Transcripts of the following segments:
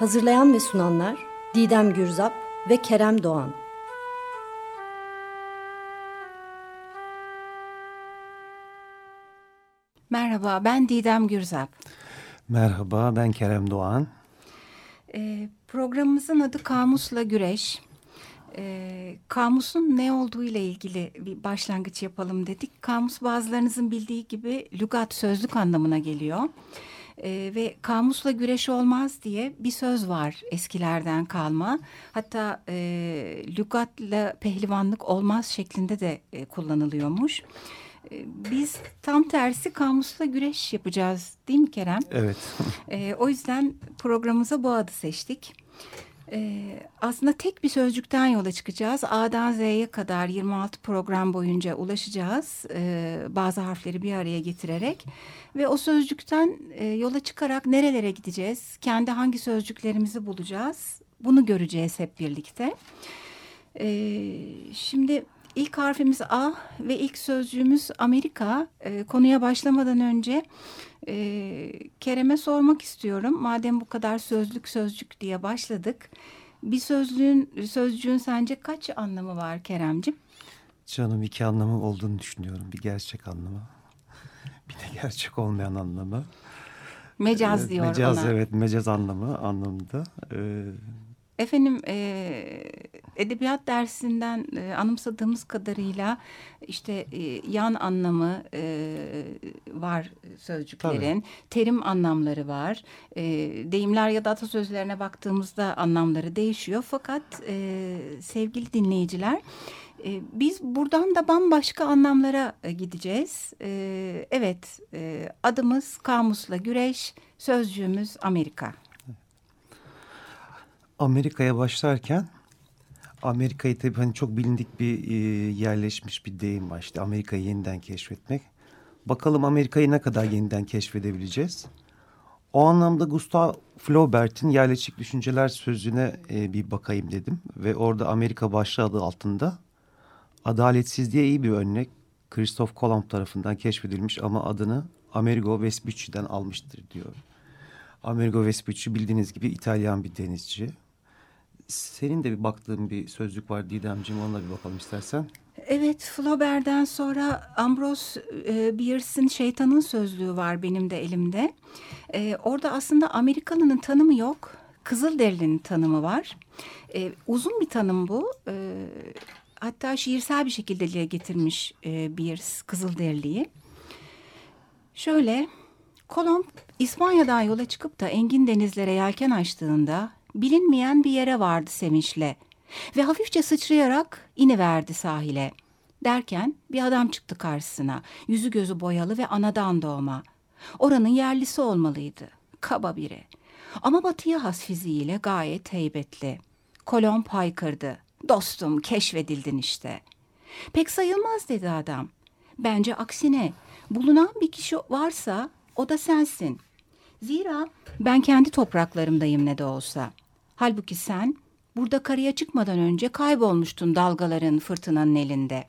Hazırlayan ve sunanlar Didem Gürzap ve Kerem Doğan. Merhaba, ben Didem Gürzap. Merhaba, ben Kerem Doğan. E, programımızın adı Kamusla Güreş. E, kamusun ne olduğu ile ilgili bir başlangıç yapalım dedik. Kamus bazılarınızın bildiği gibi lügat sözlük anlamına geliyor. E, ve kamusla güreş olmaz diye bir söz var eskilerden kalma. Hatta e, lügatla pehlivanlık olmaz şeklinde de e, kullanılıyormuş. E, biz tam tersi kamusla güreş yapacağız değil mi Kerem? Evet. e, o yüzden programımıza bu adı seçtik. Ee, aslında tek bir sözcükten yola çıkacağız. A'dan Z'ye kadar 26 program boyunca ulaşacağız. Ee, bazı harfleri bir araya getirerek. Ve o sözcükten e, yola çıkarak nerelere gideceğiz? Kendi hangi sözcüklerimizi bulacağız? Bunu göreceğiz hep birlikte. Ee, şimdi ilk harfimiz A ve ilk sözcüğümüz Amerika. Ee, konuya başlamadan önce e, Kerem'e sormak istiyorum. Madem bu kadar sözlük sözcük diye başladık. Bir sözlüğün sözcüğün sence kaç anlamı var Keremcim? Canım iki anlamı olduğunu düşünüyorum. Bir gerçek anlamı. Bir de gerçek olmayan anlamı. Mecaz diyor mecaz, ona. Evet mecaz anlamı anlamında. Ee, Efendim e, edebiyat dersinden e, anımsadığımız kadarıyla işte e, yan anlamı e, var sözcüklerin, Tabii. terim anlamları var. E, deyimler ya da atasözlerine baktığımızda anlamları değişiyor. Fakat e, sevgili dinleyiciler e, biz buradan da bambaşka anlamlara e, gideceğiz. E, evet e, adımız kamusla güreş, sözcüğümüz Amerika. Amerika'ya başlarken Amerika'yı tabii hani çok bilindik bir e, yerleşmiş bir deyim var. İşte Amerika'yı yeniden keşfetmek. Bakalım Amerika'yı ne kadar yeniden keşfedebileceğiz. O anlamda Gustav Flaubert'in yerleşik düşünceler sözüne e, bir bakayım dedim. Ve orada Amerika başlığı adı altında adaletsizliğe iyi bir örnek. Christoph Kolomb tarafından keşfedilmiş ama adını Amerigo Vespucci'den almıştır diyor. Amerigo Vespucci bildiğiniz gibi İtalyan bir denizci. Senin de bir baktığın bir sözlük var Didemciğim onunla bir bakalım istersen. Evet Flaubert'den sonra Ambrose e, Bierce'in Şeytanın Sözlüğü var benim de elimde. E, orada aslında Amerikalının tanımı yok. Kızılderili'nin tanımı var. E, uzun bir tanım bu. E, hatta şiirsel bir şekilde dile getirmiş e, Bierce Kızılderili'yi. Şöyle Kolomb İspanya'dan yola çıkıp da engin denizlere yelken açtığında bilinmeyen bir yere vardı sevinçle ve hafifçe sıçrayarak iniverdi sahile. Derken bir adam çıktı karşısına, yüzü gözü boyalı ve anadan doğma. Oranın yerlisi olmalıydı, kaba biri. Ama batıya has fiziğiyle gayet heybetli. Kolomb haykırdı. Dostum keşfedildin işte. Pek sayılmaz dedi adam. Bence aksine bulunan bir kişi varsa o da sensin. Zira ben kendi topraklarımdayım ne de olsa. Halbuki sen burada karaya çıkmadan önce kaybolmuştun dalgaların fırtınanın elinde.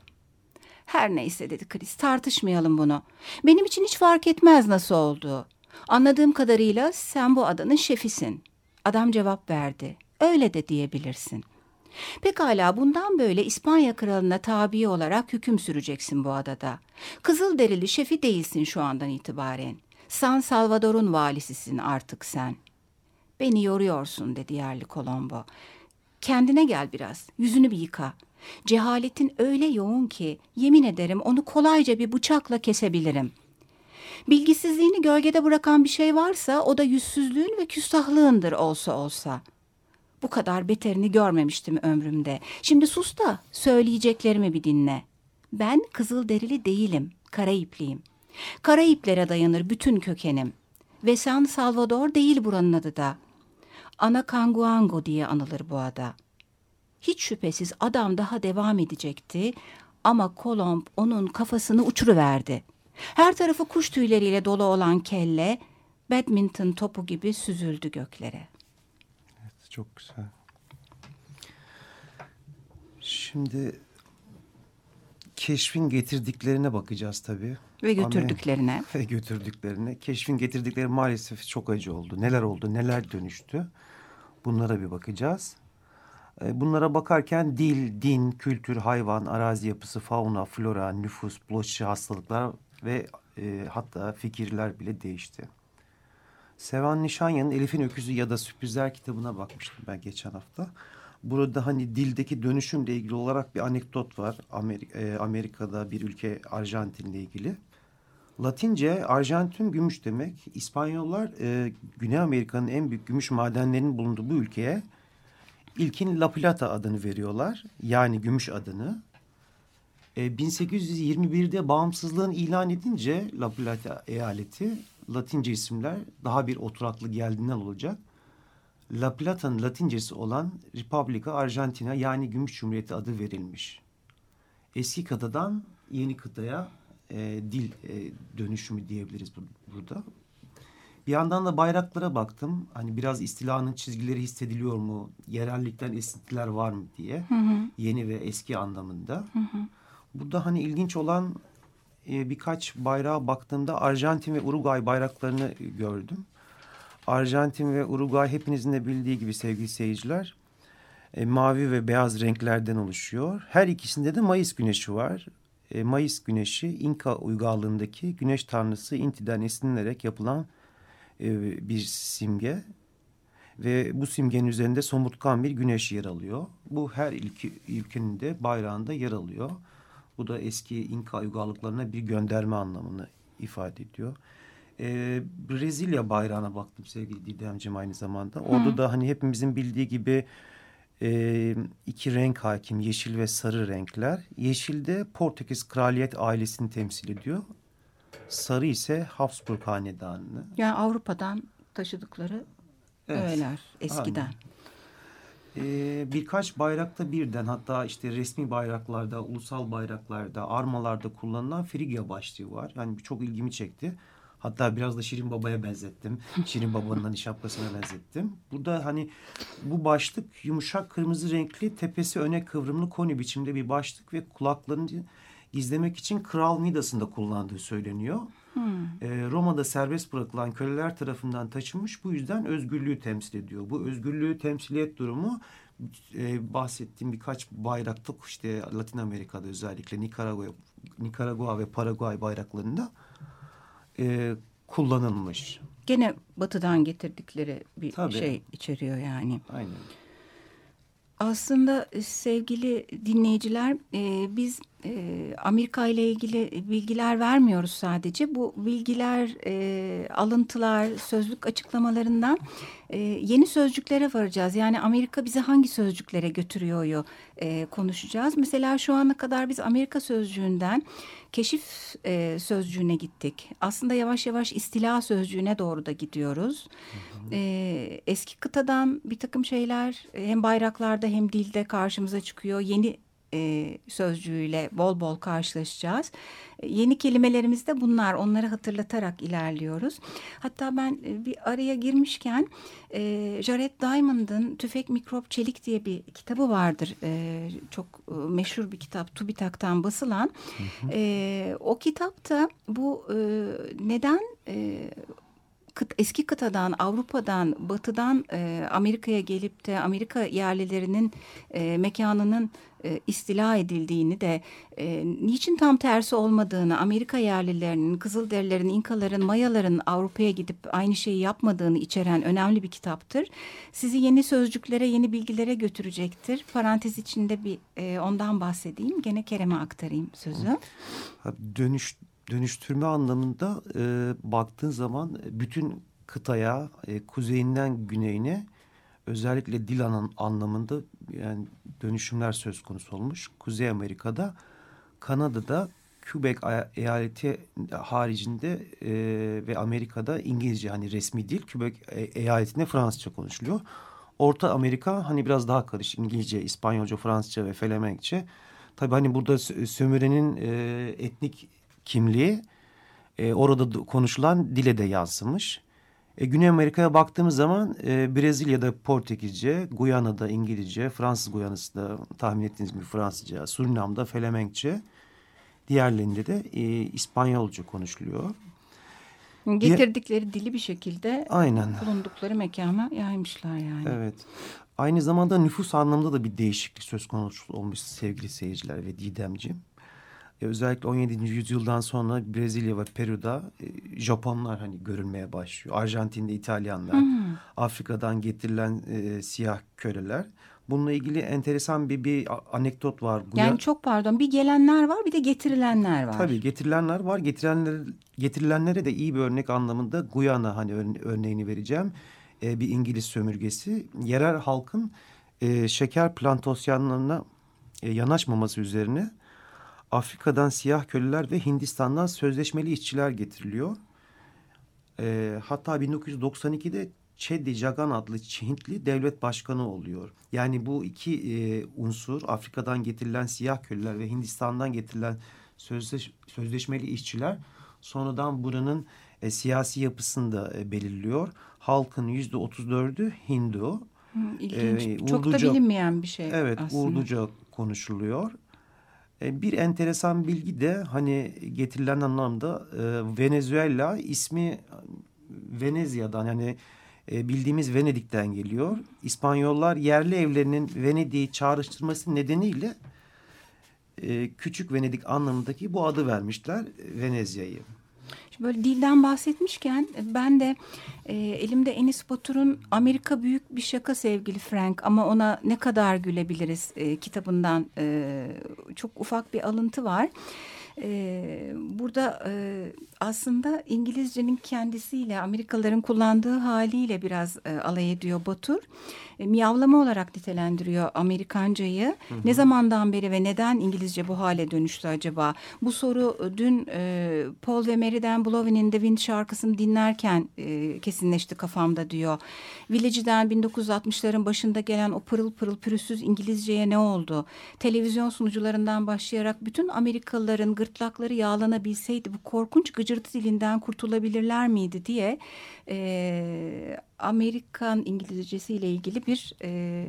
Her neyse dedi Chris tartışmayalım bunu. Benim için hiç fark etmez nasıl olduğu. Anladığım kadarıyla sen bu adanın şefisin. Adam cevap verdi. Öyle de diyebilirsin. Pekala bundan böyle İspanya kralına tabi olarak hüküm süreceksin bu adada. Kızıl derili şefi değilsin şu andan itibaren. San Salvador'un valisisin artık sen. Beni yoruyorsun dedi yerli Colombo. Kendine gel biraz, yüzünü bir yıka. Cehaletin öyle yoğun ki yemin ederim onu kolayca bir bıçakla kesebilirim. Bilgisizliğini gölgede bırakan bir şey varsa o da yüzsüzlüğün ve küstahlığındır olsa olsa. Bu kadar beterini görmemiştim ömrümde. Şimdi sus da söyleyeceklerimi bir dinle. Ben Kızılderili değilim, Karayipliyim. Karayiplere dayanır bütün kökenim. Ve San Salvador değil buranın adı da. Ana Kanguango diye anılır bu ada. Hiç şüphesiz adam daha devam edecekti ama Kolomb onun kafasını uçuruverdi. Her tarafı kuş tüyleriyle dolu olan kelle badminton topu gibi süzüldü göklere. Evet, çok güzel. Şimdi keşfin getirdiklerine bakacağız tabii. Ve götürdüklerine. Ve götürdüklerine. Keşfin getirdikleri maalesef çok acı oldu. Neler oldu, neler dönüştü. Bunlara bir bakacağız. E, Bunlara bakarken dil, din, kültür, hayvan, arazi yapısı, fauna, flora, nüfus, bulaşıcı hastalıklar ve e, hatta fikirler bile değişti. Sevan Nişanyan'ın Elif'in Öküzü ya da Sürprizler kitabına bakmıştım ben geçen hafta. Burada hani dildeki dönüşümle ilgili olarak bir anekdot var. Amerika, e, Amerika'da bir ülke Arjantin'le ilgili. Latince Arjantin gümüş demek. İspanyollar e, Güney Amerika'nın en büyük gümüş madenlerinin bulunduğu bu ülkeye ilkin La Plata adını veriyorlar. Yani gümüş adını. E, 1821'de bağımsızlığını ilan edince La Plata eyaleti Latince isimler daha bir oturaklı geldiğinden olacak. La Plata'nın Latincesi olan Republika Argentina yani Gümüş Cumhuriyeti adı verilmiş. Eski kıtadan yeni kıtaya e, dil e, dönüşümü diyebiliriz bu- burada. Bir yandan da bayraklara baktım. Hani biraz istilanın çizgileri hissediliyor mu? Yerellikten esintiler var mı diye. Yeni ve eski anlamında. Burada hani ilginç olan e, birkaç bayrağa baktığımda Arjantin ve Uruguay bayraklarını gördüm. Arjantin ve Uruguay hepinizin de bildiği gibi sevgili seyirciler e, mavi ve beyaz renklerden oluşuyor. Her ikisinde de Mayıs güneşi var. E, Mayıs güneşi İnka uygarlığındaki güneş tanrısı Inti'den esinlenerek yapılan e, bir simge. Ve bu simgenin üzerinde somurtkan bir güneş yer alıyor. Bu her ilki, ülkenin de bayrağında yer alıyor. Bu da eski İnka uygarlıklarına bir gönderme anlamını ifade ediyor. Ee, Brezilya bayrağına baktım sevgili Didemciğim aynı zamanda. Orada da hani hepimizin bildiği gibi e, iki renk hakim yeşil ve sarı renkler. Yeşilde Portekiz kraliyet ailesini temsil ediyor. Sarı ise Habsburg hanedanını. Yani Avrupa'dan taşıdıkları Evet. öğeler eskiden. Aynen. Ee, birkaç bayrakta birden hatta işte resmi bayraklarda, ulusal bayraklarda, armalarda kullanılan Frigya başlığı var. Yani çok ilgimi çekti. Hatta biraz da Şirin Baba'ya benzettim. Şirin Baba'nın hani şapkasına benzettim. Burada hani bu başlık yumuşak kırmızı renkli, tepesi öne kıvrımlı koni biçimde bir başlık ve kulaklarını gizlemek için Kral Midas'ın da kullandığı söyleniyor. Ee, Roma'da serbest bırakılan köleler tarafından taşınmış bu yüzden özgürlüğü temsil ediyor. Bu özgürlüğü temsiliyet durumu e, bahsettiğim birkaç bayrakta işte Latin Amerika'da özellikle Nikaragua, Nikaragua ve Paraguay bayraklarında e, kullanılmış. Gene batıdan getirdikleri bir Tabii. şey içeriyor yani. Aynen. Aslında e, sevgili dinleyiciler e, biz e, Amerika ile ilgili bilgiler vermiyoruz sadece. Bu bilgiler, e, alıntılar, sözlük açıklamalarından e, yeni sözcüklere varacağız. Yani Amerika bizi hangi sözcüklere götürüyor e, konuşacağız. Mesela şu ana kadar biz Amerika sözcüğünden keşif e, sözcüğüne gittik. Aslında yavaş yavaş istila sözcüğüne doğru da gidiyoruz. E, eski kıtadan bir takım şeyler hem bayraklarda hem dilde karşımıza çıkıyor. Yeni e, sözcüğüyle bol bol karşılaşacağız. E, yeni kelimelerimiz de bunlar. Onları hatırlatarak ilerliyoruz. Hatta ben e, bir araya girmişken e, Jared Diamond'ın Tüfek Mikrop Çelik diye bir kitabı vardır. E, çok e, meşhur bir kitap. TÜBİTAK'tan basılan. E, o kitapta bu e, neden... E, kıt, eski kıtadan, Avrupa'dan, Batı'dan e, Amerika'ya gelip de Amerika yerlilerinin e, mekanının e, istila edildiğini de e, niçin tam tersi olmadığını, Amerika yerlilerinin, Kızılderililerin, İnkaların, Mayaların Avrupa'ya gidip aynı şeyi yapmadığını içeren önemli bir kitaptır. Sizi yeni sözcüklere, yeni bilgilere götürecektir. Parantez içinde bir e, ondan bahsedeyim. Gene Kerem'e aktarayım sözü. Dönüş, dönüştürme anlamında e, baktığın zaman bütün kıtaya e, kuzeyinden güneyine özellikle dil anan, anlamında yani dönüşümler söz konusu olmuş. Kuzey Amerika'da Kanada'da Quebec eyaleti haricinde e, ve Amerika'da İngilizce hani resmi dil Quebec e, eyaletinde Fransızca konuşuluyor. Orta Amerika hani biraz daha karışık İngilizce, İspanyolca, Fransızca ve Felemenkçe. Tabii hani burada sömürenin e, etnik kimliği e, orada konuşulan dile de yansımış. E, Güney Amerika'ya baktığımız zaman e, Brezilya'da Portekizce, Guyana'da İngilizce, Fransız Guyana'sında tahmin ettiğiniz gibi Fransızca, Surinam'da Felemenkçe, diğerlerinde de e, İspanyolca konuşuluyor. Getirdikleri dili bir şekilde aynen. bulundukları mekana yaymışlar yani. Evet. Aynı zamanda nüfus anlamında da bir değişiklik söz konusu olmuş sevgili seyirciler ve Didemciğim. Özellikle 17. yüzyıldan sonra Brezilya ve Peru'da e, Japonlar hani görülmeye başlıyor. Arjantin'de İtalyanlar, hmm. Afrika'dan getirilen e, siyah köleler. Bununla ilgili enteresan bir bir anekdot var. Yani çok pardon bir gelenler var bir de getirilenler var. Tabii getirilenler var. Getirilenler, getirilenlere de iyi bir örnek anlamında Guyana hani örneğini vereceğim. Ee, bir İngiliz sömürgesi. Yerel halkın e, şeker plantasyonlarına e, yanaşmaması üzerine Afrika'dan siyah köleler ve Hindistan'dan sözleşmeli işçiler getiriliyor. E, hatta 1992'de Çeddi Jagan adlı Hintli devlet başkanı oluyor. Yani bu iki e, unsur Afrika'dan getirilen siyah köleler ve Hindistan'dan getirilen sözleş, sözleşmeli işçiler sonradan buranın e, siyasi yapısını da e, belirliyor. Halkın yüzde otuz dördü Hindu. Hı, ilginç. E, Çok Urduca, da bilinmeyen bir şey Evet aslında. Urduca konuşuluyor. E, bir enteresan bilgi de hani getirilen anlamda e, Venezuela ismi Venezya'dan yani e, bildiğimiz Venedik'ten geliyor. İspanyollar yerli evlerinin Venedik'i çağrıştırması nedeniyle e, küçük Venedik anlamındaki bu adı vermişler Venezya'yı. Böyle dilden bahsetmişken ben de e, elimde Enis Batur'un Amerika Büyük Bir Şaka Sevgili Frank ama ona ne kadar gülebiliriz e, kitabından e, çok ufak bir alıntı var. E, burada e, aslında İngilizcenin kendisiyle Amerikalıların kullandığı haliyle biraz e, alay ediyor Batur. E, miyavlama olarak nitelendiriyor Amerikancayı. Hı hı. Ne zamandan beri ve neden İngilizce bu hale dönüştü acaba? Bu soru e, dün e, Paul ve Mary'den Blowin'in The Wind şarkısını dinlerken e, kesinleşti kafamda diyor. Village'den 1960'ların başında gelen o pırıl pırıl pürüzsüz İngilizceye ne oldu? Televizyon sunucularından başlayarak bütün Amerikalıların gırtlakları yağlanabilseydi bu korkunç gıcırtı dilinden kurtulabilirler miydi diye e, Amerikan İngilizcesi ile ilgili bir e,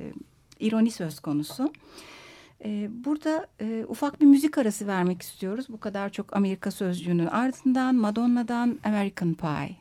ironi söz konusu. E, burada e, ufak bir müzik arası vermek istiyoruz. Bu kadar çok Amerika sözcüğünün ardından Madonna'dan American Pie.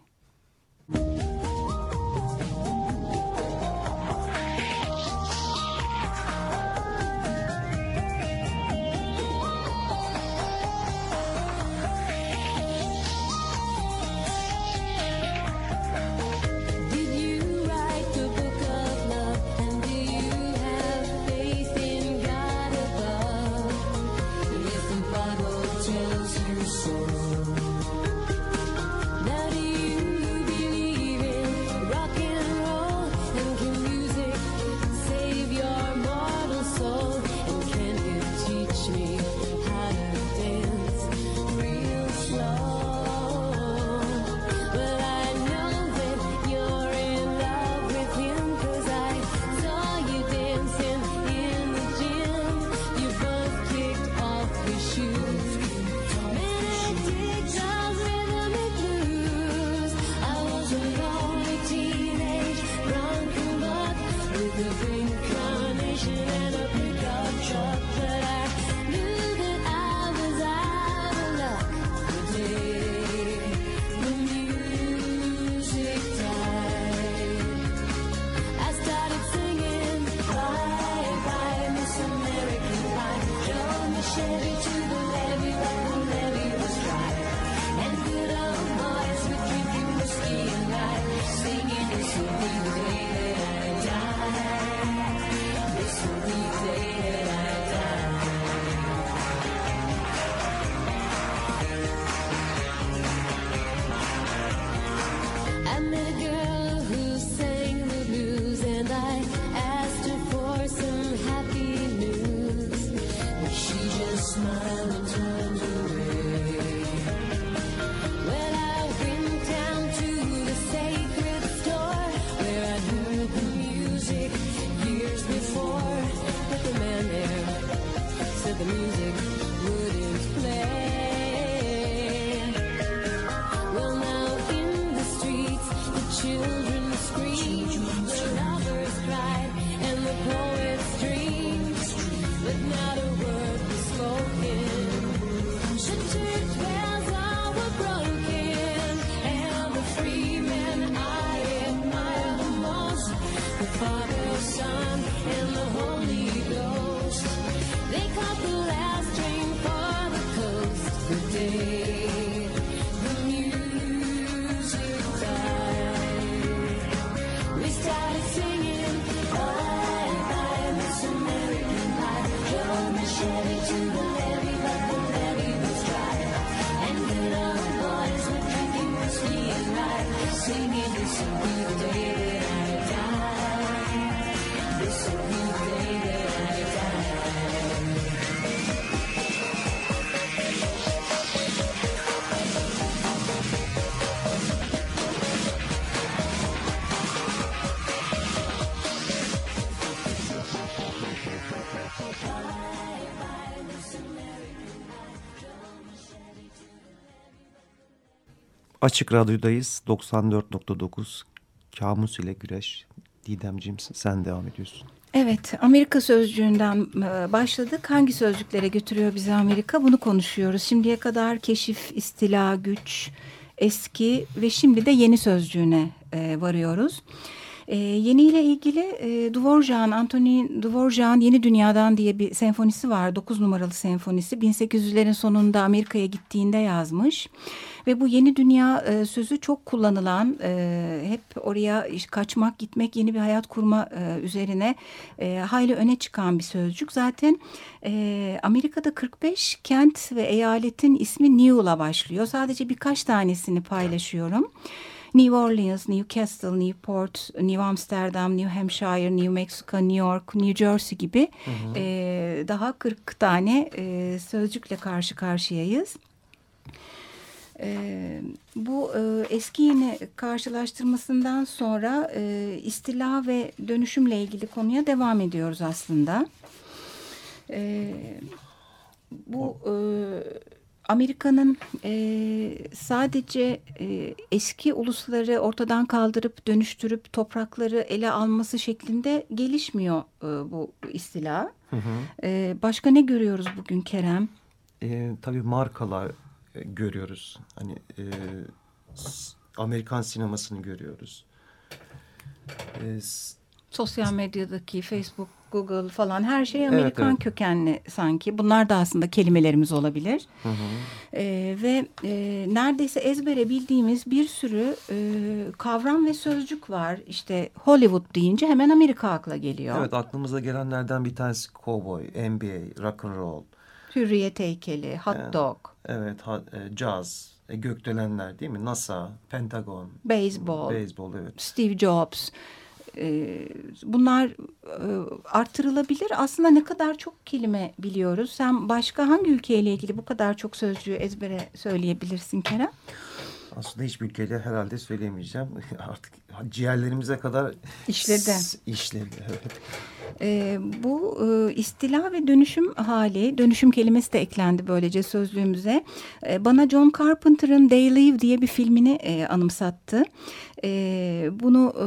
Açık Radyo'dayız. 94.9 Kamus ile Güreş. Didemciğim sen devam ediyorsun. Evet, Amerika sözcüğünden e, başladık. Hangi sözcüklere götürüyor bizi Amerika? Bunu konuşuyoruz. Şimdiye kadar keşif, istila, güç, eski ve şimdi de yeni sözcüğüne e, varıyoruz. E, yeni ile ilgili e, Dvorak'ın, Anthony Dvorak'ın Yeni Dünya'dan diye bir senfonisi var. Dokuz numaralı senfonisi. 1800'lerin sonunda Amerika'ya gittiğinde yazmış. Ve bu yeni dünya e, sözü çok kullanılan, e, hep oraya kaçmak, gitmek, yeni bir hayat kurma e, üzerine e, hayli öne çıkan bir sözcük. Zaten e, Amerika'da 45 kent ve eyaletin ismi New'la başlıyor. Sadece birkaç tanesini paylaşıyorum. New Orleans, Newcastle, Newport, New Amsterdam, New Hampshire, New Mexico, New York, New Jersey gibi hı hı. E, daha 40 tane e, sözcükle karşı karşıyayız. E, bu e, eski yeni karşılaştırmasından sonra e, istila ve dönüşümle ilgili konuya devam ediyoruz aslında. E, bu e, Amerika'nın e, sadece e, eski ulusları ortadan kaldırıp dönüştürüp toprakları ele alması şeklinde gelişmiyor e, bu istila. Hı hı. E, başka ne görüyoruz bugün Kerem? E, tabii markalar görüyoruz. Hani e, Amerikan sinemasını görüyoruz. E, Sosyal medyadaki Facebook, Google falan her şey Amerikan evet, evet. kökenli sanki. Bunlar da aslında kelimelerimiz olabilir. Hı hı. E, ve e, neredeyse ezbere bildiğimiz bir sürü e, kavram ve sözcük var. İşte Hollywood deyince hemen Amerika akla geliyor. Evet aklımıza gelenlerden bir tanesi cowboy, NBA, rock and roll. Hürriyet heykeli, hot dog. Evet, e, caz, e, gökdelenler değil mi? NASA, Pentagon. Beyzbol. Beyzbol, evet. Steve Jobs. E, bunlar artırılabilir. Aslında ne kadar çok kelime biliyoruz. Sen başka hangi ülkeyle ilgili bu kadar çok sözcüğü ezbere söyleyebilirsin Kerem? Aslında hiçbir ülkeyle herhalde söyleyemeyeceğim. Artık ciğerlerimize kadar işledi. İşledi, evet. E, bu e, istila ve dönüşüm hali, dönüşüm kelimesi de eklendi böylece sözlüğümüze. E, bana John Carpenter'ın They Live diye bir filmini e, anımsattı. E, bunu e,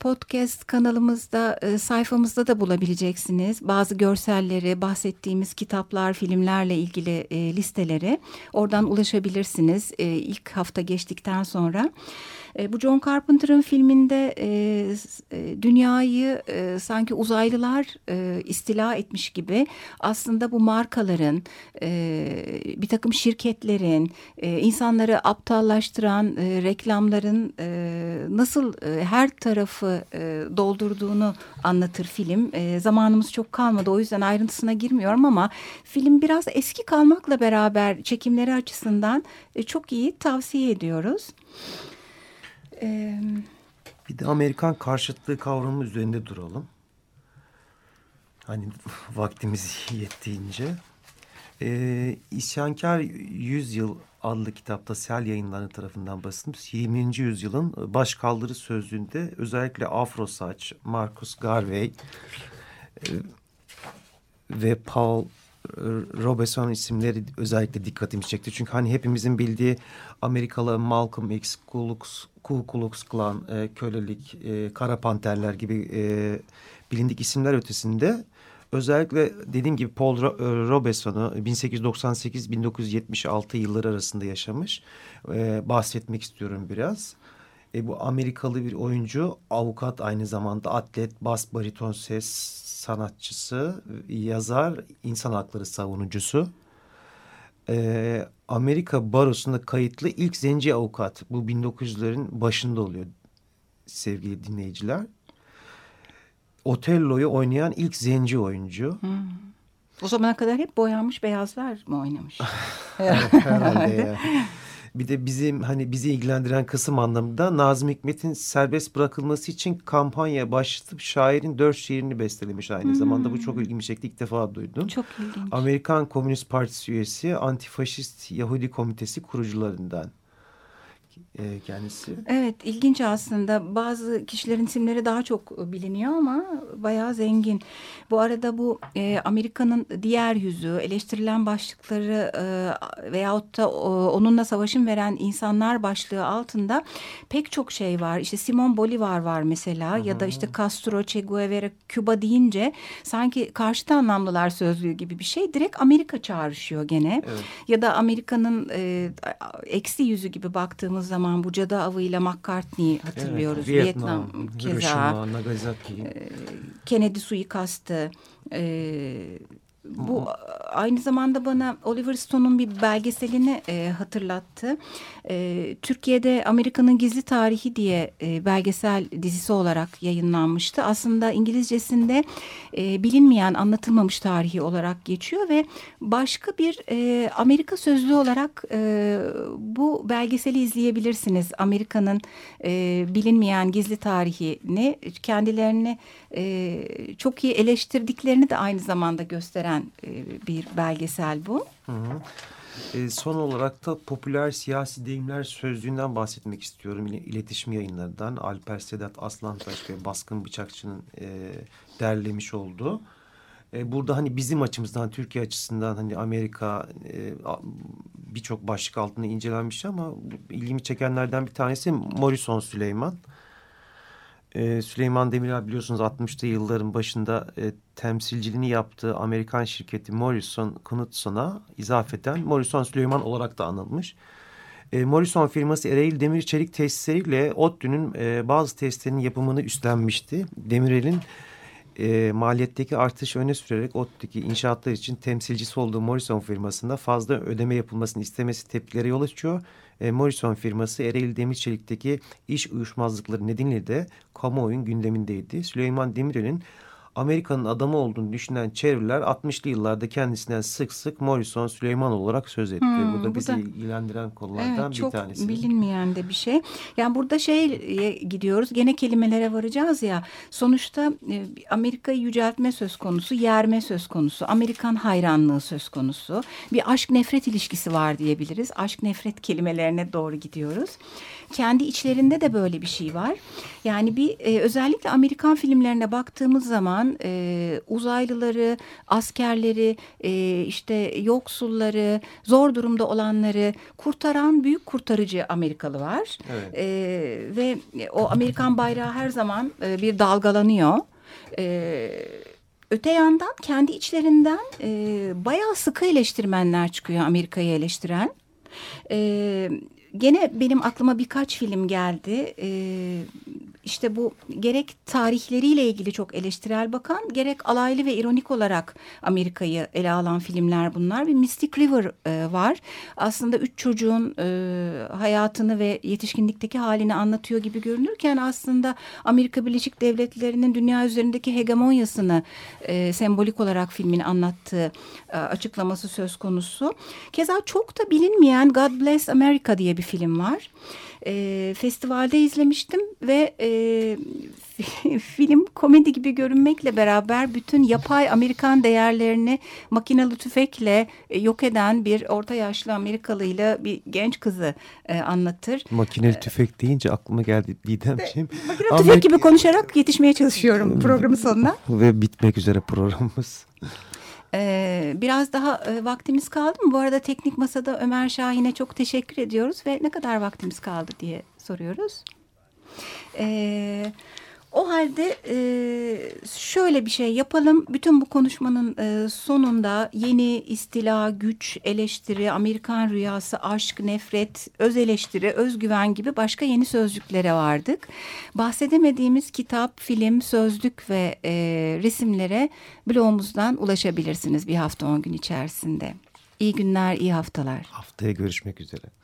podcast kanalımızda, e, sayfamızda da bulabileceksiniz. Bazı görselleri, bahsettiğimiz kitaplar, filmlerle ilgili e, listeleri oradan ulaşabilirsiniz e, ilk hafta geçtikten sonra. E, bu John Carpenter'ın filminde e, e, dünyayı sanki uzaylılar istila etmiş gibi aslında bu markaların, bir takım şirketlerin, insanları aptallaştıran reklamların nasıl her tarafı doldurduğunu anlatır film. Zamanımız çok kalmadı o yüzden ayrıntısına girmiyorum ama film biraz eski kalmakla beraber çekimleri açısından çok iyi tavsiye ediyoruz. Ee, bir de Amerikan karşıtlığı kavramı üzerinde duralım. Hani vaktimiz yettiğince. Ee, İsyankar Yüzyıl adlı kitapta Sel yayınları tarafından basılmış 20. yüzyılın baş kaldırı sözlüğünde özellikle Afro Saç, Marcus Garvey e, ve Paul Robeson isimleri özellikle dikkatimi çekti. Çünkü hani hepimizin bildiği Amerikalı Malcolm X, Ku Klux, Klan, e, kölelik, e, Kara Panterler gibi e, bilindik isimler ötesinde özellikle dediğim gibi Paul e, Robeson'u 1898-1976 yılları arasında yaşamış. E, bahsetmek istiyorum biraz. E, bu Amerikalı bir oyuncu, avukat aynı zamanda atlet, bas bariton ses sanatçısı, yazar, insan hakları savunucusu. Ee, Amerika Barosu'nda kayıtlı ilk zenci avukat. Bu 1900'lerin başında oluyor sevgili dinleyiciler. Otello'yu oynayan ilk zenci oyuncu. Hmm. O zamana kadar hep boyanmış beyazlar mı oynamış? Herhalde ya. Bir de bizim hani bizi ilgilendiren kısım anlamında Nazım Hikmet'in serbest bırakılması için kampanya başlatıp şairin dört şiirini bestelemiş aynı hmm. zamanda. Bu çok ilgimi çekti. İlk defa duydum. Çok ilginç. Amerikan Komünist Partisi üyesi, antifaşist Yahudi Komitesi kurucularından e, kendisi. Evet ilginç aslında bazı kişilerin isimleri daha çok biliniyor ama bayağı zengin. Bu arada bu e, Amerika'nın diğer yüzü eleştirilen başlıkları e, veyahut da o, onunla savaşın veren insanlar başlığı altında pek çok şey var. İşte Simon Bolivar var mesela ya da işte Castro, Che Guevara, Küba deyince sanki karşıt anlamlılar sözlüğü gibi bir şey direkt Amerika çağrışıyor gene. Evet. Ya da Amerika'nın e, eksi yüzü gibi baktığımız zaman bu cadı avıyla McCartney hatırlıyoruz. Evet, Vietnam, keza. Hiroşima, Nagasaki. Kennedy suikastı. E, bu aynı zamanda bana Oliver Stone'un bir belgeselini e, hatırlattı. E, Türkiye'de Amerika'nın Gizli Tarihi diye e, belgesel dizisi olarak yayınlanmıştı. Aslında İngilizcesinde e, bilinmeyen, anlatılmamış tarihi olarak geçiyor ve başka bir e, Amerika sözlüğü olarak e, bu belgeseli izleyebilirsiniz. Amerika'nın e, bilinmeyen gizli tarihini kendilerini e, çok iyi eleştirdiklerini de aynı zamanda gösteren e, bir belgesel bu. Hı hı. E, son olarak da popüler siyasi deyimler sözlüğünden bahsetmek istiyorum. İle- İletişim yayınlarından Alper Sedat Aslantaş ve Baskın Bıçakçı'nın e, derlemiş olduğu. E, burada hani bizim açımızdan, Türkiye açısından hani Amerika e, birçok başlık altında incelenmiş ama ilgimi çekenlerden bir tanesi Morrison Süleyman. Ee, Süleyman Demirel biliyorsunuz 60'lı yılların başında e, temsilciliğini yaptığı Amerikan şirketi Morrison Knutson'a izafeten Morrison Süleyman olarak da anılmış. E, Morrison firması Ereğli Demir Çelik tesisleriyle ODTÜ'nün e, bazı testlerinin yapımını üstlenmişti. Demirel'in e, maliyetteki artış öne sürerek ODTÜ'deki inşaatlar için temsilcisi olduğu Morrison firmasında fazla ödeme yapılmasını istemesi tepkilere yol açıyor. E, Morrison firması Ereğli Demir Çelik'teki iş uyuşmazlıkları nedeniyle de kamuoyun gündemindeydi. Süleyman Demirel'in Amerika'nın adamı olduğunu düşünen çevreler 60'lı yıllarda kendisinden sık sık Morrison Süleyman olarak söz etti. Hmm, bu da bu bizi da- ilgilendiren konulardan Evet, bir çok tanesi. bilinmeyen de bir şey. Yani burada şeye gidiyoruz. Gene kelimelere varacağız ya. Sonuçta e, Amerika'yı yüceltme söz konusu, yerme söz konusu, Amerikan hayranlığı söz konusu. Bir aşk nefret ilişkisi var diyebiliriz. Aşk nefret kelimelerine doğru gidiyoruz. Kendi içlerinde de böyle bir şey var. Yani bir e, özellikle Amerikan filmlerine baktığımız zaman e, uzaylıları, askerleri, e, işte yoksulları, zor durumda olanları kurtaran büyük kurtarıcı Amerikalı var. Evet. E, ve o Amerikan bayrağı her zaman e, bir dalgalanıyor. E, öte yandan kendi içlerinden e, bayağı sıkı eleştirmenler çıkıyor Amerika'yı eleştiren. E, gene benim aklıma birkaç film geldi. E, işte bu gerek tarihleriyle ilgili çok eleştirel bakan gerek alaylı ve ironik olarak Amerika'yı ele alan filmler bunlar. Bir Mystic River e, var. Aslında üç çocuğun e, hayatını ve yetişkinlikteki halini anlatıyor gibi görünürken aslında Amerika Birleşik Devletleri'nin dünya üzerindeki hegemonyasını e, sembolik olarak filmin anlattığı e, açıklaması söz konusu. Keza çok da bilinmeyen God Bless America diye bir film var. E, festivalde izlemiştim ve e, film komedi gibi görünmekle beraber bütün yapay Amerikan değerlerini makinalı tüfekle e, yok eden bir orta yaşlı Amerikalıyla bir genç kızı e, anlatır. Makineli tüfek deyince aklıma geldi Didemciğim. Makinalı tüfek gibi konuşarak yetişmeye çalışıyorum programın sonuna. Ve bitmek üzere programımız. Ee, biraz daha e, vaktimiz kaldı mı? Bu arada teknik masada Ömer Şahin'e çok teşekkür ediyoruz ve ne kadar vaktimiz kaldı diye soruyoruz. Ee, halde e, şöyle bir şey yapalım. Bütün bu konuşmanın e, sonunda yeni istila, güç, eleştiri, Amerikan rüyası, aşk, nefret, öz eleştiri, özgüven gibi başka yeni sözcüklere vardık. Bahsedemediğimiz kitap, film, sözlük ve e, resimlere blogumuzdan ulaşabilirsiniz bir hafta on gün içerisinde. İyi günler, iyi haftalar. Haftaya görüşmek üzere.